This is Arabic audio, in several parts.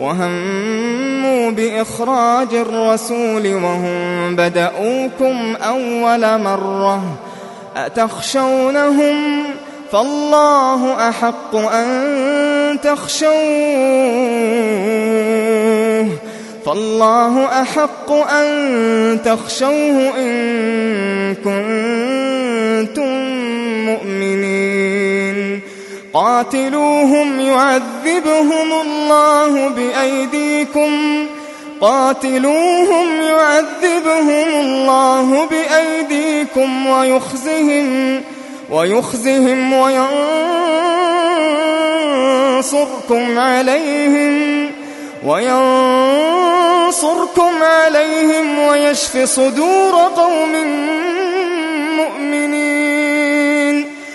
وهموا بإخراج الرسول وهم بدأوكم أول مرة أتخشونهم فالله أحق أن تخشوه فالله أحق أن تخشوه إن كنتم قاتلوهم يعذبهم الله بأيديكم. قاتلوهم يعذبهم الله بأيديكم ويخزهم ويخزهم وينصركم عليهم وينصركم عليهم ويشف صدور قوم مؤمنين.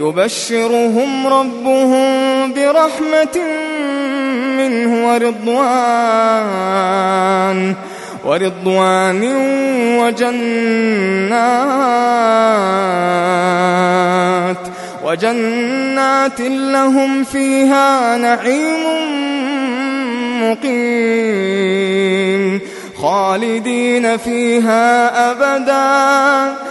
يبشرهم ربهم برحمة منه ورضوان ورضوان وجنات وجنات لهم فيها نعيم مقيم خالدين فيها أبدا.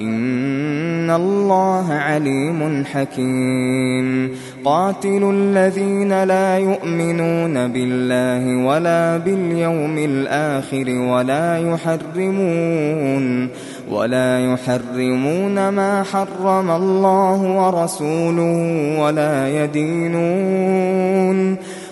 إن الله عليم حكيم. قاتل الذين لا يؤمنون بالله ولا باليوم الآخر ولا يحرمون ولا يحرمون ما حرم الله ورسوله ولا يدينون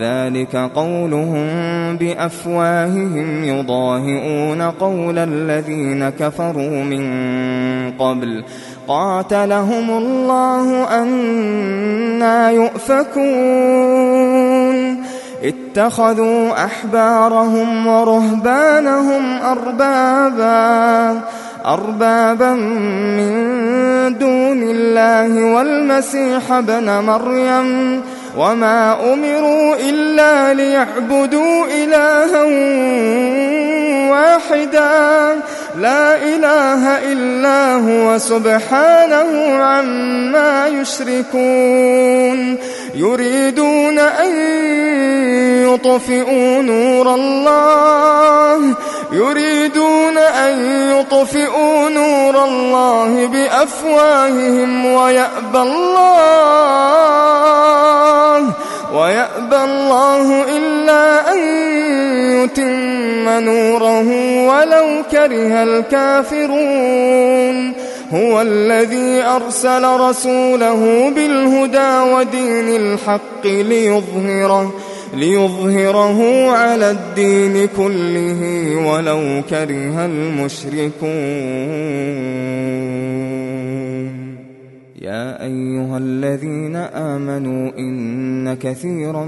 ذلك قولهم بأفواههم يضاهئون قول الذين كفروا من قبل. قاتلهم الله أنا يؤفكون. اتخذوا أحبارهم ورهبانهم أربابا. أربابا من دون الله والمسيح ابن مريم. وما أمروا إلا ليعبدوا إلها واحدا. لا إله إلا هو سبحانه عما يشركون. يريدون أن يطفئوا نور الله. يريدون أن يطفئوا نور الله بأفواههم ويأبى الله. ويأبى الله إلا أن يتم نوره ولو كره الكافرون هو الذي أرسل رسوله بالهدى ودين الحق ليظهره ليظهره على الدين كله ولو كره المشركون يا أيها الذين آمنوا إن كثيرا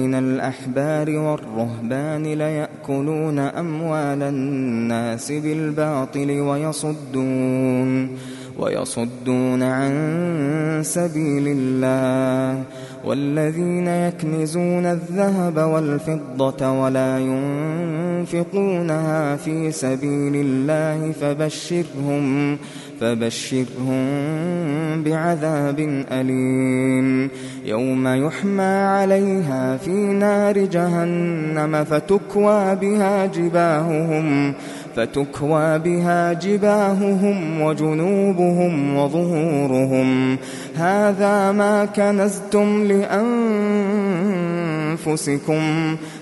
من الأحبار والرهبان ليأكلون أموال الناس بالباطل ويصدون ويصدون عن سبيل الله والذين يكنزون الذهب والفضة ولا ينفقونها في سبيل الله فبشرهم فبشرهم بعذاب أليم. يوم يحمى عليها في نار جهنم فتكوى بها جباههم فتكوى بها جباههم وجنوبهم وظهورهم. هذا ما كنزتم لأنفسكم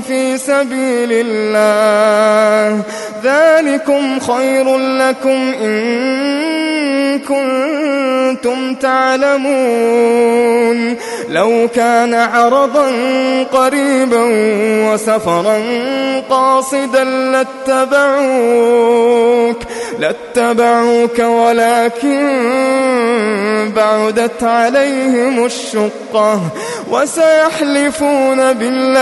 في سبيل الله. ذلكم خير لكم إن كنتم تعلمون. لو كان عرضا قريبا وسفرا قاصدا لاتبعوك لاتبعوك ولكن بعدت عليهم الشقة. وسيحلفون بالله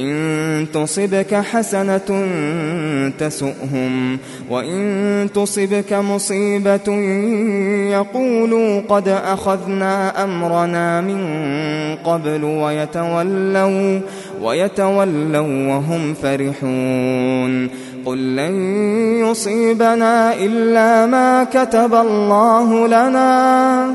إن تصبك حسنة تسؤهم وإن تصبك مصيبة يقولوا قد أخذنا أمرنا من قبل ويتولوا ويتولوا وهم فرحون. قل لن يصيبنا إلا ما كتب الله لنا.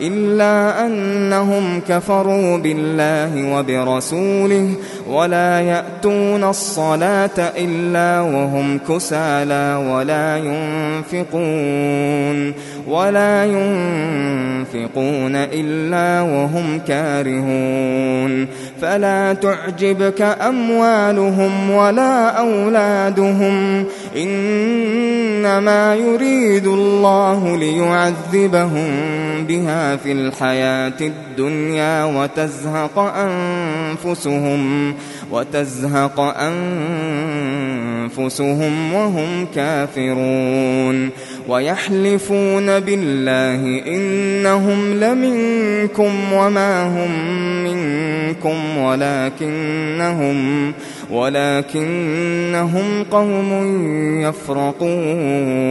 إلا أنهم كفروا بالله وبرسوله ولا يأتون الصلاة إلا وهم كسالى ولا ينفقون ولا ينفقون إلا وهم كارهون فلا تعجبك أموالهم ولا أولادهم. إنما يريد الله ليعذبهم بها في الحياة الدنيا وتزهق أنفسهم. وتزهق أنفسهم وهم كافرون ويحلفون بالله إنهم لمنكم وما هم منكم ولكنهم ولكنهم قوم يفرقون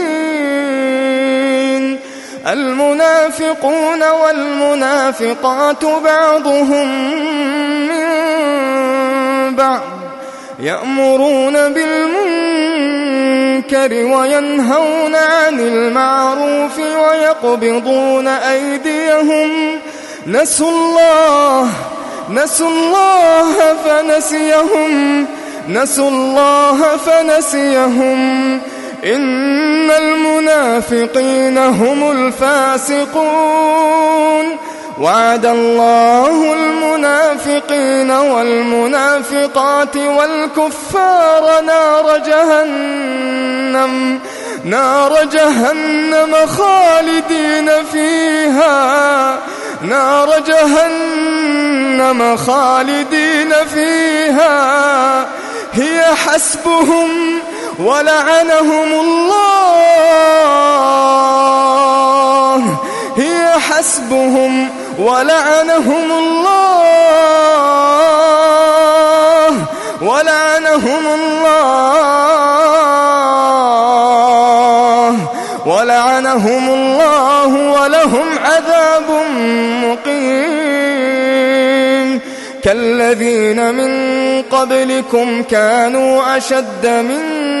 المنافقون والمنافقات بعضهم من بعض يأمرون بالمنكر وينهون عن المعروف ويقبضون أيديهم. نسوا الله نسوا الله فنسيهم. نسوا الله فنسيهم. إن المنافقين هم الفاسقون. وعد الله المنافقين والمنافقات والكفار نار جهنم. نار جهنم خالدين فيها. نار جهنم خالدين فيها. هي حسبهم ولعنهم الله. هي حسبهم ولعنهم الله. ولعنهم الله. ولعنهم الله ولهم عذاب مقيم. كالذين من قبلكم كانوا أشد منكم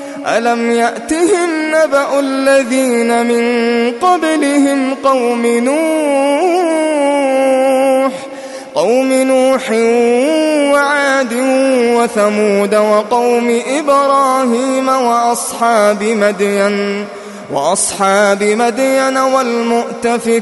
ألم يأتهم نبأ الذين من قبلهم قوم نوح؟ قوم نوح وعاد وثمود وقوم إبراهيم وأصحاب مدين وأصحاب مدين والمؤتفكات.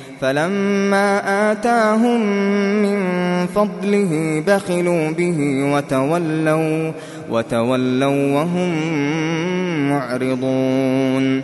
فلما آتاهم من فضله بخلوا به وتولوا وتولوا وهم معرضون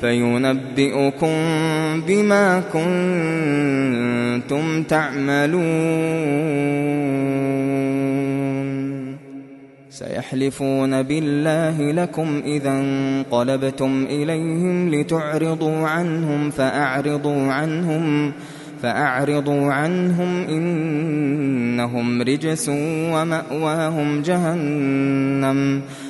فينبئكم بما كنتم تعملون. سيحلفون بالله لكم إذا انقلبتم إليهم لتعرضوا عنهم فأعرضوا عنهم فأعرضوا عنهم إنهم رجس ومأواهم جهنم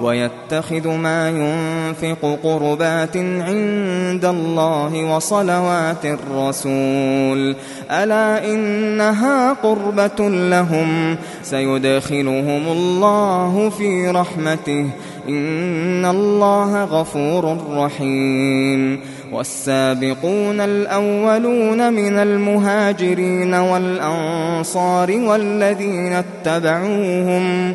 ويتخذ ما ينفق قربات عند الله وصلوات الرسول. ألا إنها قربة لهم؟ سيدخلهم الله في رحمته. إن الله غفور رحيم. والسابقون الأولون من المهاجرين والأنصار والذين اتبعوهم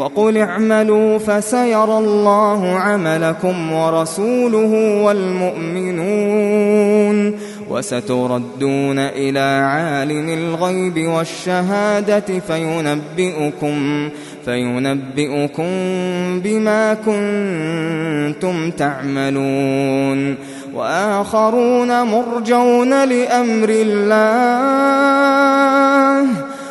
وقل اعملوا فسيرى الله عملكم ورسوله والمؤمنون وستردون إلى عالم الغيب والشهادة فينبئكم فينبئكم بما كنتم تعملون وآخرون مرجون لأمر الله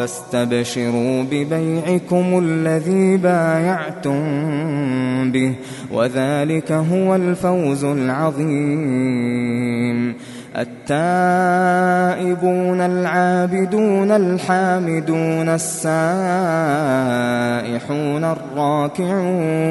فاستبشروا ببيعكم الذي بايعتم به وذلك هو الفوز العظيم. التائبون العابدون الحامدون السائحون الراكعون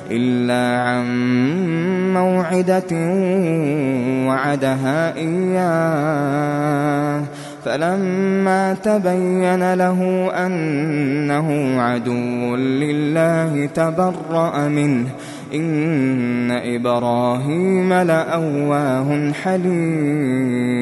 إلا عن موعدة وعدها إياه. فلما تبين له أنه عدو لله تبرأ منه. إن إبراهيم لأواه حليم.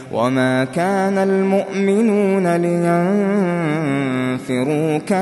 وما كان المؤمنون لينفروا كافة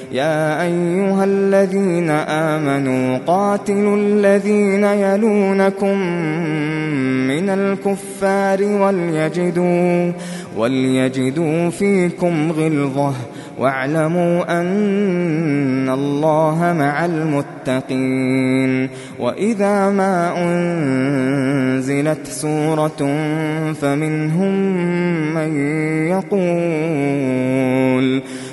يا أيها الذين آمنوا قاتلوا الذين يلونكم من الكفار وليجدوا وليجدوا فيكم غلظة واعلموا أن الله مع المتقين وإذا ما أنزلت سورة فمنهم من يقول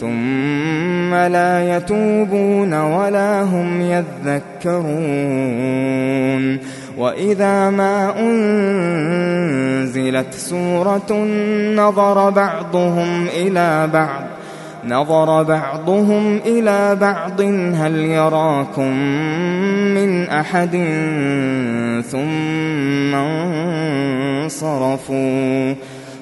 ثم لا يتوبون ولا هم يذكرون. وإذا ما أنزلت سورة نظر بعضهم إلى بعض. نظر بعضهم إلى بعض. هل يراكم من أحد؟ ثم انصرفوا.